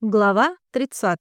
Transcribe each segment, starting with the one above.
Глава 30.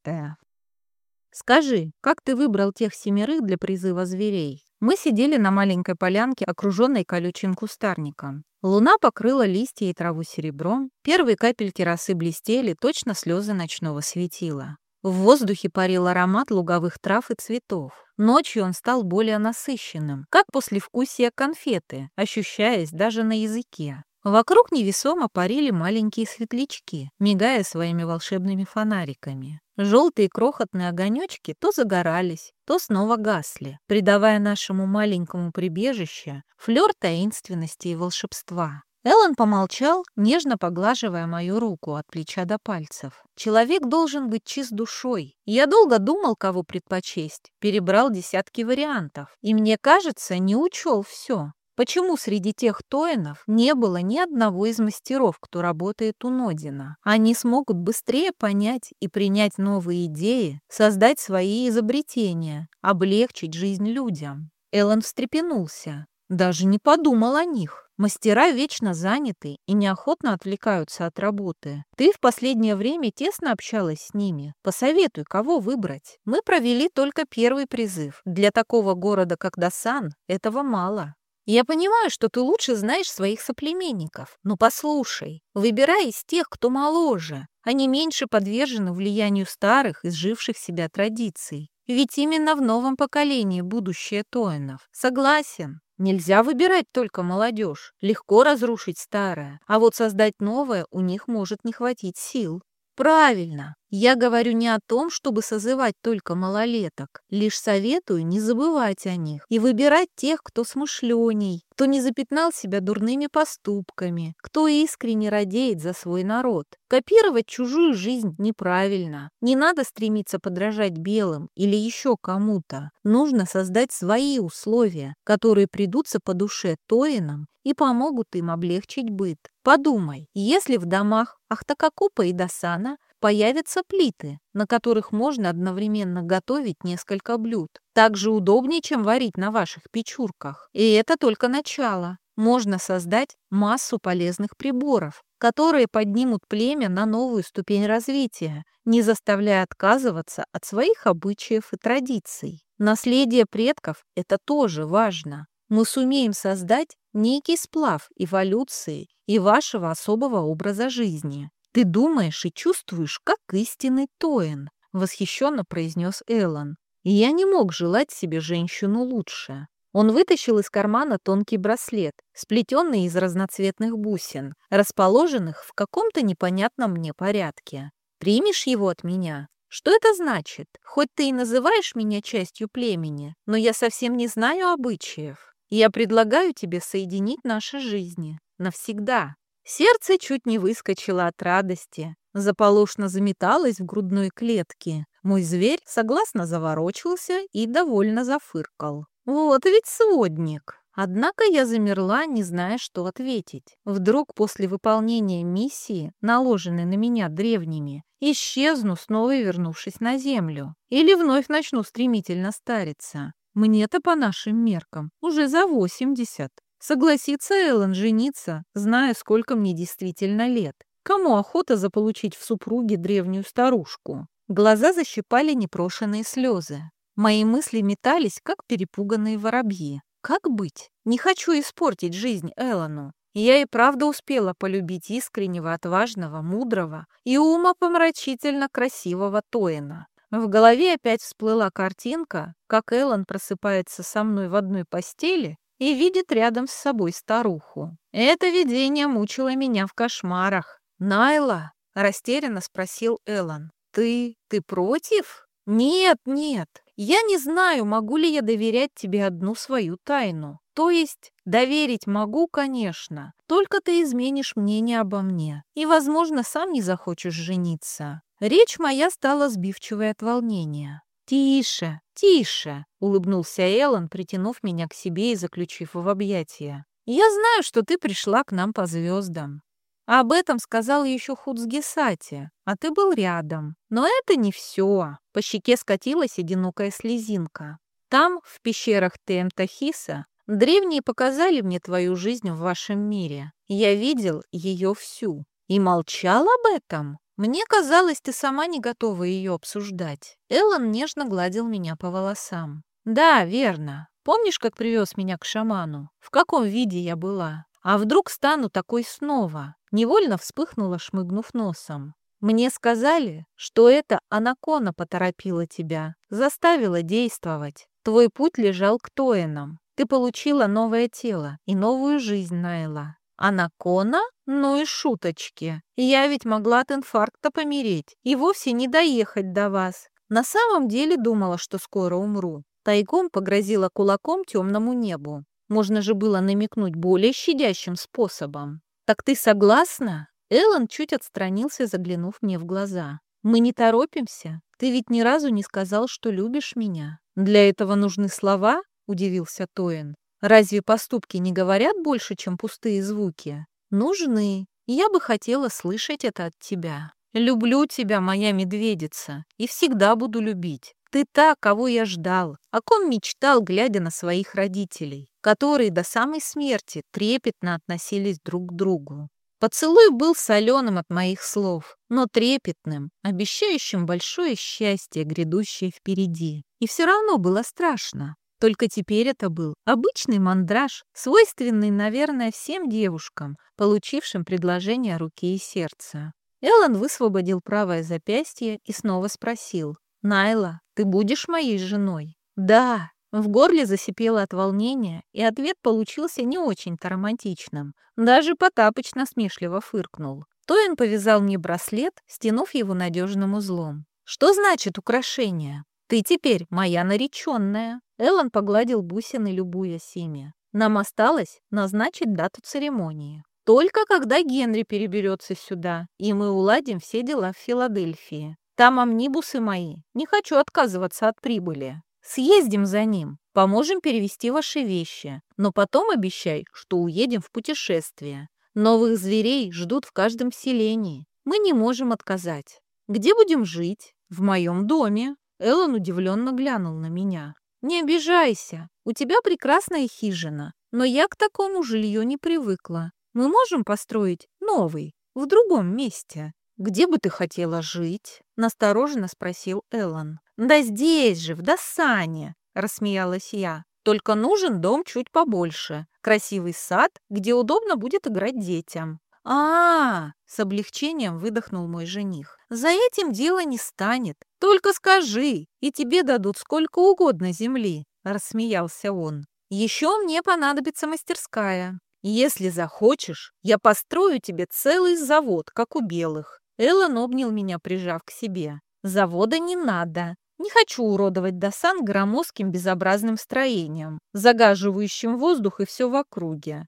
«Скажи, как ты выбрал тех семерых для призыва зверей?» Мы сидели на маленькой полянке, окруженной колючим кустарником. Луна покрыла листья и траву серебром, первые капельки росы блестели, точно слезы ночного светила. В воздухе парил аромат луговых трав и цветов. Ночью он стал более насыщенным, как послевкусие конфеты, ощущаясь даже на языке. Вокруг невесомо парили маленькие светлячки, мигая своими волшебными фонариками. Желтые крохотные огонечки то загорались, то снова гасли, придавая нашему маленькому прибежищу флёр таинственности и волшебства. Эллен помолчал, нежно поглаживая мою руку от плеча до пальцев. Человек должен быть чист душой. Я долго думал, кого предпочесть, перебрал десятки вариантов. И мне кажется, не учел все. Почему среди тех Тоинов не было ни одного из мастеров, кто работает у Нодина? Они смогут быстрее понять и принять новые идеи, создать свои изобретения, облегчить жизнь людям. Эллен встрепенулся. Даже не подумал о них. Мастера вечно заняты и неохотно отвлекаются от работы. Ты в последнее время тесно общалась с ними. Посоветуй, кого выбрать. Мы провели только первый призыв. Для такого города, как Дасан, этого мало. Я понимаю, что ты лучше знаешь своих соплеменников, но послушай, выбирай из тех, кто моложе. Они меньше подвержены влиянию старых, изживших себя традиций. Ведь именно в новом поколении будущее Тоинов. Согласен. Нельзя выбирать только молодежь. Легко разрушить старое, а вот создать новое у них может не хватить сил. Правильно. Я говорю не о том, чтобы созывать только малолеток. Лишь советую не забывать о них и выбирать тех, кто смышленей, кто не запятнал себя дурными поступками, кто искренне радеет за свой народ. Копировать чужую жизнь неправильно. Не надо стремиться подражать белым или еще кому-то. Нужно создать свои условия, которые придутся по душе Тоинам и помогут им облегчить быт. Подумай, если в домах Ахтакакупа и Дасана появятся плиты, на которых можно одновременно готовить несколько блюд. Так же удобнее, чем варить на ваших печурках. И это только начало. Можно создать массу полезных приборов, которые поднимут племя на новую ступень развития, не заставляя отказываться от своих обычаев и традиций. Наследие предков – это тоже важно мы сумеем создать некий сплав эволюции и вашего особого образа жизни. Ты думаешь и чувствуешь, как истинный Тоин, восхищенно произнес Эллен. И я не мог желать себе женщину лучше. Он вытащил из кармана тонкий браслет, сплетенный из разноцветных бусин, расположенных в каком-то непонятном мне порядке. «Примешь его от меня?» Что это значит? Хоть ты и называешь меня частью племени, но я совсем не знаю обычаев. Я предлагаю тебе соединить наши жизни. Навсегда. Сердце чуть не выскочило от радости. Заполошно заметалось в грудной клетке. Мой зверь согласно заворочился и довольно зафыркал. Вот ведь сводник. Однако я замерла, не зная, что ответить. Вдруг после выполнения миссии, наложенной на меня древними, исчезну, снова вернувшись на землю. Или вновь начну стремительно стариться. Мне-то по нашим меркам уже за 80. Согласится Эллен жениться, зная, сколько мне действительно лет. Кому охота заполучить в супруге древнюю старушку? Глаза защипали непрошенные слезы. Мои мысли метались, как перепуганные воробьи. Как быть? Не хочу испортить жизнь Эллону. Я и правда успела полюбить искреннего, отважного, мудрого и умопомрачительно красивого Тоина. В голове опять всплыла картинка, как Эллен просыпается со мной в одной постели и видит рядом с собой старуху. Это видение мучило меня в кошмарах. «Найла?» — растерянно спросил Эллен. «Ты... ты против?» «Нет, нет. Я не знаю, могу ли я доверять тебе одну свою тайну. То есть доверить могу, конечно, только ты изменишь мнение обо мне и, возможно, сам не захочешь жениться. Речь моя стала сбивчивой от волнения. «Тише, тише!» — улыбнулся Эллен, притянув меня к себе и заключив в объятия. «Я знаю, что ты пришла к нам по звездам. Об этом сказал еще Хуцгесати, а ты был рядом. Но это не все. По щеке скатилась одинокая слезинка. Там, в пещерах Темтахиса, древние показали мне твою жизнь в вашем мире. Я видел ее всю. И молчал об этом? Мне казалось, ты сама не готова ее обсуждать. Эллен нежно гладил меня по волосам. Да, верно. Помнишь, как привез меня к шаману? В каком виде я была? А вдруг стану такой снова? Невольно вспыхнула, шмыгнув носом. Мне сказали, что это Анакона поторопила тебя, заставила действовать. Твой путь лежал к Тоэнам. Ты получила новое тело и новую жизнь, Найла. Анакона? Ну и шуточки. Я ведь могла от инфаркта помереть и вовсе не доехать до вас. На самом деле думала, что скоро умру. Тайком погрозила кулаком темному небу. Можно же было намекнуть более щадящим способом. «Так ты согласна?» Эллен чуть отстранился, заглянув мне в глаза. «Мы не торопимся. Ты ведь ни разу не сказал, что любишь меня. Для этого нужны слова?» — удивился Тоин. «Разве поступки не говорят больше, чем пустые звуки?» «Нужны. Я бы хотела слышать это от тебя. Люблю тебя, моя медведица, и всегда буду любить. Ты та, кого я ждал, о ком мечтал, глядя на своих родителей, которые до самой смерти трепетно относились друг к другу. Поцелуй был соленым от моих слов, но трепетным, обещающим большое счастье, грядущее впереди. И все равно было страшно. Только теперь это был обычный мандраж, свойственный, наверное, всем девушкам, получившим предложение руки и сердца. Эллен высвободил правое запястье и снова спросил. «Найла, ты будешь моей женой?» «Да», в горле засипело от волнения, и ответ получился не очень-то романтичным. Даже Потапыч насмешливо фыркнул. Тоин повязал мне браслет, стянув его надежным узлом. «Что значит украшение? Ты теперь моя нареченная!» Эллен погладил бусины, любуясь ими. «Нам осталось назначить дату церемонии. Только когда Генри переберется сюда, и мы уладим все дела в Филадельфии. Там амнибусы мои. Не хочу отказываться от прибыли. Съездим за ним, поможем перевести ваши вещи, но потом обещай, что уедем в путешествие. Новых зверей ждут в каждом селении. Мы не можем отказать. Где будем жить? В моем доме. Эллен удивленно глянул на меня. Не обижайся, у тебя прекрасная хижина, но я к такому жилью не привыкла. Мы можем построить новый, в другом месте. «Где бы ты хотела жить?» — настороженно спросил Эллен. «Да здесь же, в Досане!» — рассмеялась я. «Только нужен дом чуть побольше. Красивый сад, где удобно будет играть детям». А, -а, а с облегчением выдохнул мой жених. «За этим дело не станет. Только скажи, и тебе дадут сколько угодно земли», — рассмеялся он. «Еще мне понадобится мастерская. Если захочешь, я построю тебе целый завод, как у белых. Эллен обнял меня, прижав к себе. «Завода не надо. Не хочу уродовать Досан громоздким безобразным строением, загаживающим воздух и все в округе.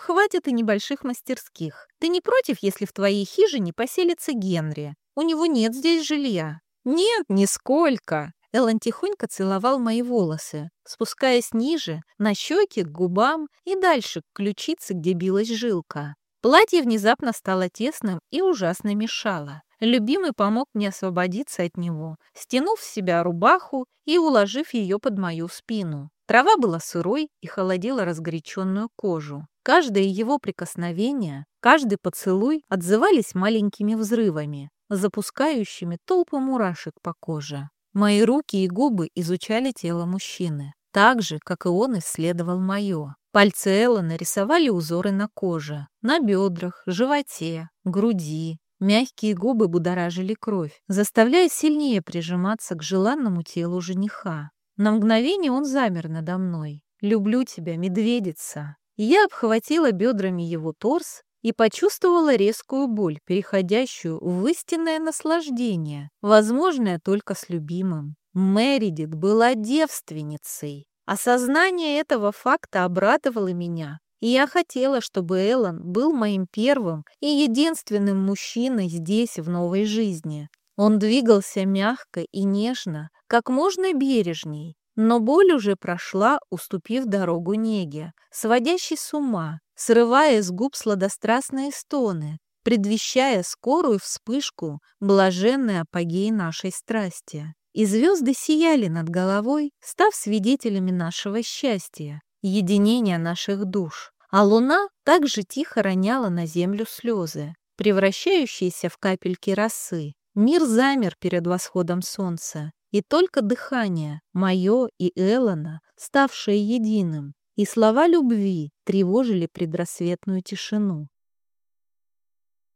Хватит и небольших мастерских. Ты не против, если в твоей хижине поселится Генри? У него нет здесь жилья». «Нет, нисколько!» Эллен тихонько целовал мои волосы, спускаясь ниже, на щеки, к губам и дальше, к ключице, где билась жилка. Платье внезапно стало тесным и ужасно мешало. Любимый помог мне освободиться от него, стянув с себя рубаху и уложив ее под мою спину. Трава была сырой и холодила разгоряченную кожу. Каждое его прикосновение, каждый поцелуй отзывались маленькими взрывами, запускающими толпы мурашек по коже. Мои руки и губы изучали тело мужчины, так же, как и он исследовал мое. Пальцы Эллы нарисовали узоры на коже, на бедрах, животе, груди. Мягкие губы будоражили кровь, заставляя сильнее прижиматься к желанному телу жениха. На мгновение он замер надо мной. «Люблю тебя, медведица!» Я обхватила бедрами его торс и почувствовала резкую боль, переходящую в истинное наслаждение, возможное только с любимым. Мэридит была девственницей. Осознание этого факта обрадовало меня, и я хотела, чтобы Эллен был моим первым и единственным мужчиной здесь, в новой жизни. Он двигался мягко и нежно, как можно бережней, но боль уже прошла, уступив дорогу неге, сводящей с ума, срывая с губ сладострастные стоны, предвещая скорую вспышку блаженной апогей нашей страсти и звезды сияли над головой, став свидетелями нашего счастья, единения наших душ. А луна также тихо роняла на землю слезы. превращающиеся в капельки росы. Мир замер перед восходом солнца, и только дыхание, мое и Эллона, ставшее единым, и слова любви тревожили предрассветную тишину.